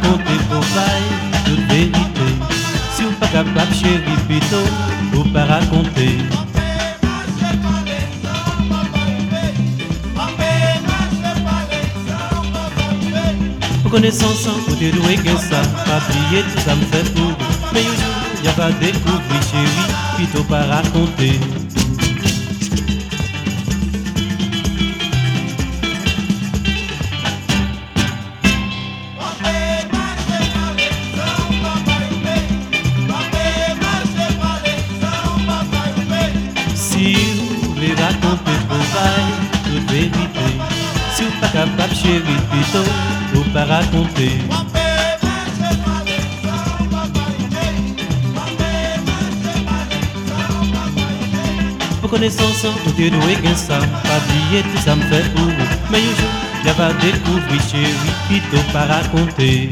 raconter pour bail toute vérité. Si vous pas capable, chérie, plutôt, vous pas raconter. Vous connaissez ensemble, vous délouez que ça, pas plier, tout ça me fait tout. Mais un jour, y'a pas découvrir, chérie, plutôt pas raconter. Vous pas capable, chérie, plutôt, vous pas raconter. Vous connaissez ensemble, tout est doué que ça Pas oublier, tout ça me fait pour vous. Mais un jour, y'a découvrir, chérie, plutôt pas raconter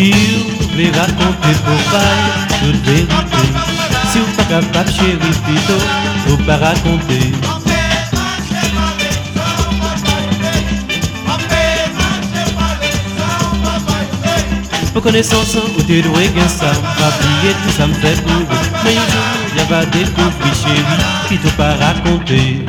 Si vous voulez raconter vos bails, toute vérité Si pas capable, chérie, plutôt, vous pas raconter. Vous connaissez ensemble, vous t'es doué que ça Pas plier, tout ça me fait pour vous Mais un jour, y'a pas découvrir, chérie, plutôt pas raconter